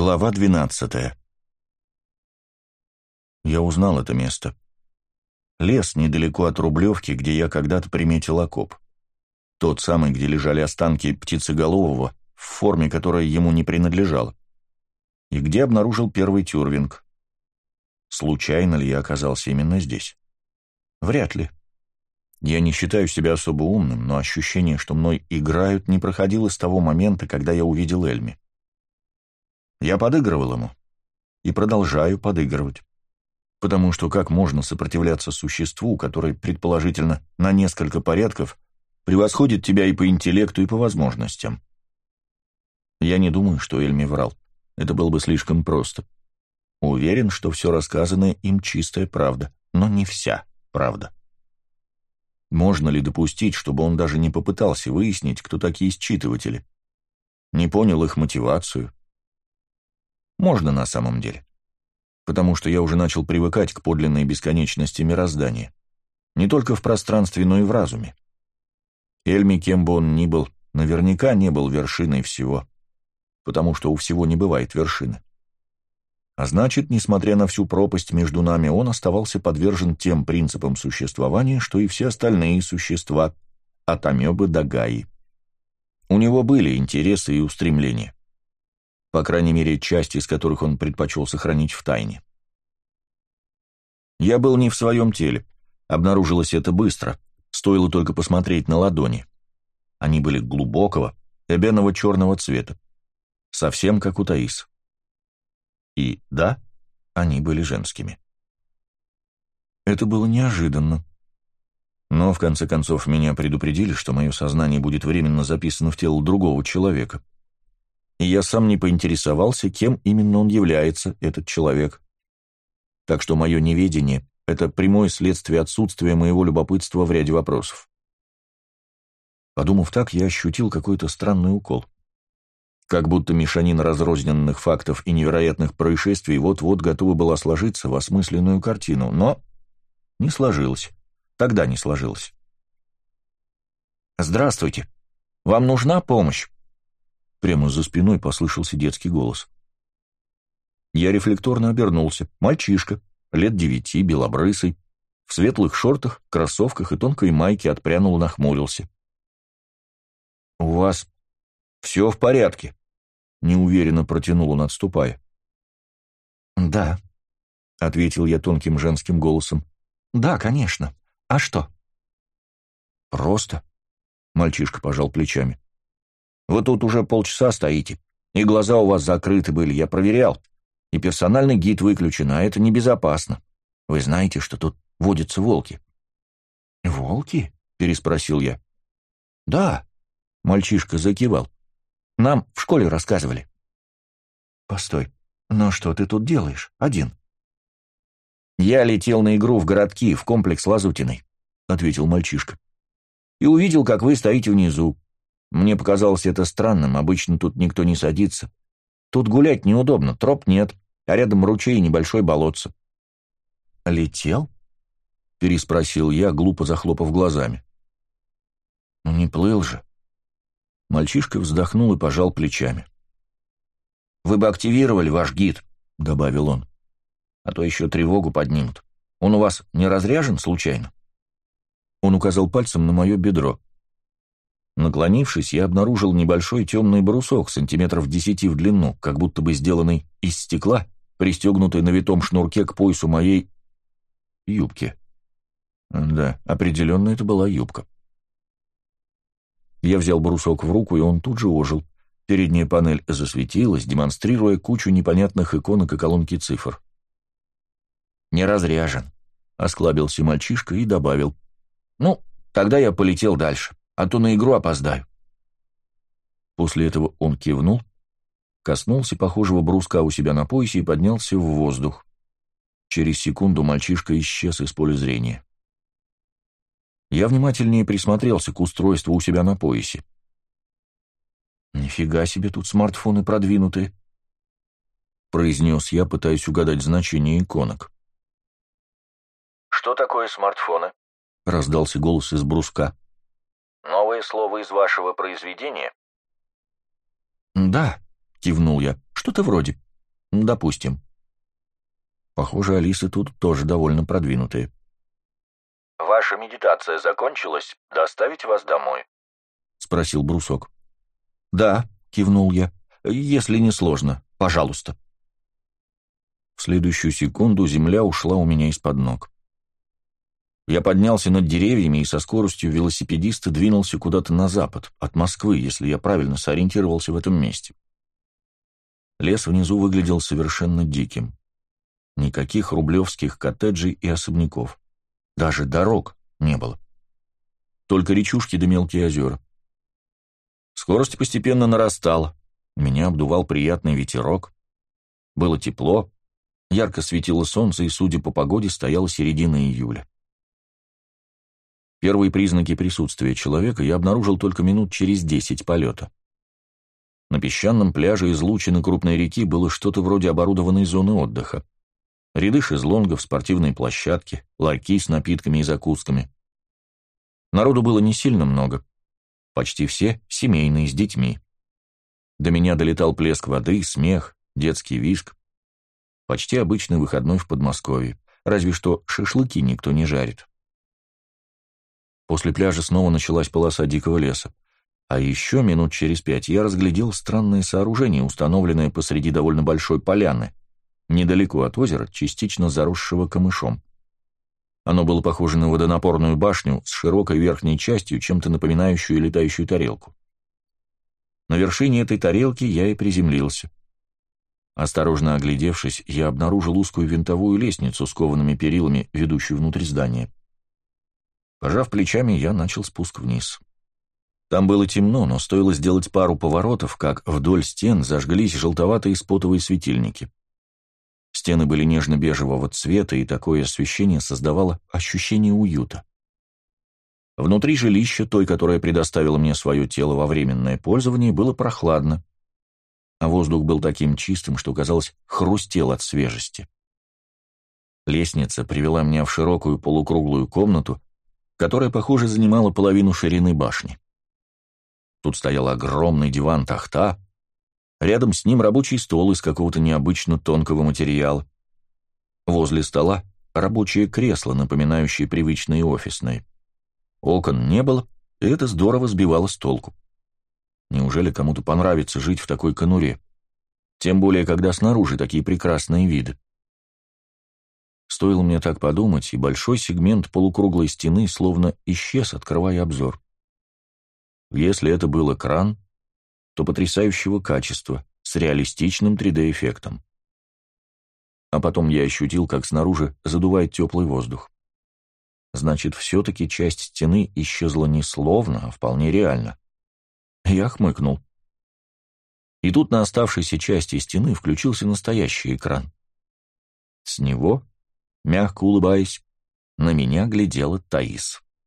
Глава двенадцатая. Я узнал это место. Лес недалеко от Рублевки, где я когда-то приметил окоп. Тот самый, где лежали останки птицеголового, в форме, которая ему не принадлежала. И где обнаружил первый тюрвинг. Случайно ли я оказался именно здесь? Вряд ли. Я не считаю себя особо умным, но ощущение, что мной играют, не проходило с того момента, когда я увидел Эльми. Я подыгрывал ему. И продолжаю подыгрывать. Потому что как можно сопротивляться существу, которое, предположительно, на несколько порядков превосходит тебя и по интеллекту, и по возможностям? Я не думаю, что Эльми врал. Это было бы слишком просто. Уверен, что все рассказанное им чистая правда, но не вся правда. Можно ли допустить, чтобы он даже не попытался выяснить, кто такие считыватели? Не понял их мотивацию, можно на самом деле. Потому что я уже начал привыкать к подлинной бесконечности мироздания. Не только в пространстве, но и в разуме. Эльми, кем бы он ни был, наверняка не был вершиной всего. Потому что у всего не бывает вершины. А значит, несмотря на всю пропасть между нами, он оставался подвержен тем принципам существования, что и все остальные существа, от амебы до гаи. У него были интересы и устремления по крайней мере, часть из которых он предпочел сохранить в тайне. Я был не в своем теле. Обнаружилось это быстро, стоило только посмотреть на ладони. Они были глубокого, эбеного черного цвета, совсем как у Таис. И да, они были женскими. Это было неожиданно. Но, в конце концов, меня предупредили, что мое сознание будет временно записано в тело другого человека — и я сам не поинтересовался, кем именно он является, этот человек. Так что мое неведение — это прямое следствие отсутствия моего любопытства в ряде вопросов. Подумав так, я ощутил какой-то странный укол. Как будто мешанина разрозненных фактов и невероятных происшествий вот-вот готова была сложиться в осмысленную картину, но не сложилось. Тогда не сложилось. «Здравствуйте. Вам нужна помощь?» Прямо за спиной послышался детский голос. Я рефлекторно обернулся. Мальчишка, лет девяти, белобрысый, в светлых шортах, кроссовках и тонкой майке отпрянул и нахмурился. «У вас все в порядке?» — неуверенно протянул он, отступая. «Да», — ответил я тонким женским голосом. «Да, конечно. А что?» «Просто», — мальчишка пожал плечами. Вы тут уже полчаса стоите, и глаза у вас закрыты были, я проверял. И персональный гид выключен, а это небезопасно. Вы знаете, что тут водятся волки». «Волки?» — переспросил я. «Да», — мальчишка закивал. «Нам в школе рассказывали». «Постой, но что ты тут делаешь, один?» «Я летел на игру в городки, в комплекс Лазутиной», — ответил мальчишка. «И увидел, как вы стоите внизу. Мне показалось это странным, обычно тут никто не садится. Тут гулять неудобно, троп нет, а рядом ручей и небольшой болотце. «Летел?» — переспросил я, глупо захлопав глазами. «Ну не плыл же». Мальчишка вздохнул и пожал плечами. «Вы бы активировали ваш гид», — добавил он. «А то еще тревогу поднимут. Он у вас не разряжен случайно?» Он указал пальцем на мое бедро. Наклонившись, я обнаружил небольшой темный брусок, сантиметров десяти в длину, как будто бы сделанный из стекла, пристегнутый на витом шнурке к поясу моей юбки. Да, определенно это была юбка. Я взял брусок в руку, и он тут же ожил. Передняя панель засветилась, демонстрируя кучу непонятных иконок и колонки цифр. «Не разряжен», — осклабился мальчишка и добавил. «Ну, тогда я полетел дальше» а то на игру опоздаю. После этого он кивнул, коснулся похожего бруска у себя на поясе и поднялся в воздух. Через секунду мальчишка исчез из поля зрения. Я внимательнее присмотрелся к устройству у себя на поясе. «Нифига себе тут смартфоны продвинутые», — произнес я, пытаясь угадать значение иконок. «Что такое смартфоны?» — раздался голос из бруска. Новое слово из вашего произведения? Да, кивнул я. Что-то вроде. Допустим. Похоже, Алисы тут тоже довольно продвинутые. «Ваша медитация закончилась? Доставить вас домой?» — спросил Брусок. «Да», — кивнул я, — «если не сложно, пожалуйста». В следующую секунду земля ушла у меня из-под ног. Я поднялся над деревьями и со скоростью велосипедиста двинулся куда-то на запад, от Москвы, если я правильно сориентировался в этом месте. Лес внизу выглядел совершенно диким. Никаких рублевских коттеджей и особняков. Даже дорог не было. Только речушки да мелкие озера. Скорость постепенно нарастала. Меня обдувал приятный ветерок. Было тепло, ярко светило солнце, и, судя по погоде, стояла середина июля. Первые признаки присутствия человека я обнаружил только минут через десять полета. На песчаном пляже излучины крупной реки было что-то вроде оборудованной зоны отдыха. Ряды шезлонгов, спортивные площадки, ларьки с напитками и закусками. Народу было не сильно много. Почти все семейные, с детьми. До меня долетал плеск воды, смех, детский визг. Почти обычный выходной в Подмосковье, разве что шашлыки никто не жарит. После пляжа снова началась полоса дикого леса. А еще минут через пять я разглядел странное сооружение, установленное посреди довольно большой поляны, недалеко от озера, частично заросшего камышом. Оно было похоже на водонапорную башню с широкой верхней частью, чем-то напоминающую летающую тарелку. На вершине этой тарелки я и приземлился. Осторожно оглядевшись, я обнаружил узкую винтовую лестницу с коваными перилами, ведущую внутрь здания. Пожав плечами, я начал спуск вниз. Там было темно, но стоило сделать пару поворотов, как вдоль стен зажглись желтоватые спотовые светильники. Стены были нежно-бежевого цвета, и такое освещение создавало ощущение уюта. Внутри жилища, той, которая предоставила мне свое тело во временное пользование, было прохладно, а воздух был таким чистым, что, казалось, хрустел от свежести. Лестница привела меня в широкую полукруглую комнату, которая, похоже, занимала половину ширины башни. Тут стоял огромный диван тахта, рядом с ним рабочий стол из какого-то необычно тонкого материала. Возле стола рабочее кресло, напоминающее привычные офисные. Окон не было, и это здорово сбивало с толку. Неужели кому-то понравится жить в такой конуре? Тем более, когда снаружи такие прекрасные виды. Стоило мне так подумать, и большой сегмент полукруглой стены словно исчез, открывая обзор. Если это был экран, то потрясающего качества, с реалистичным 3D-эффектом. А потом я ощутил, как снаружи задувает теплый воздух. Значит, все-таки часть стены исчезла не словно, а вполне реально. Я хмыкнул. И тут на оставшейся части стены включился настоящий экран. С него Мягко улыбаясь, на меня глядела Таис.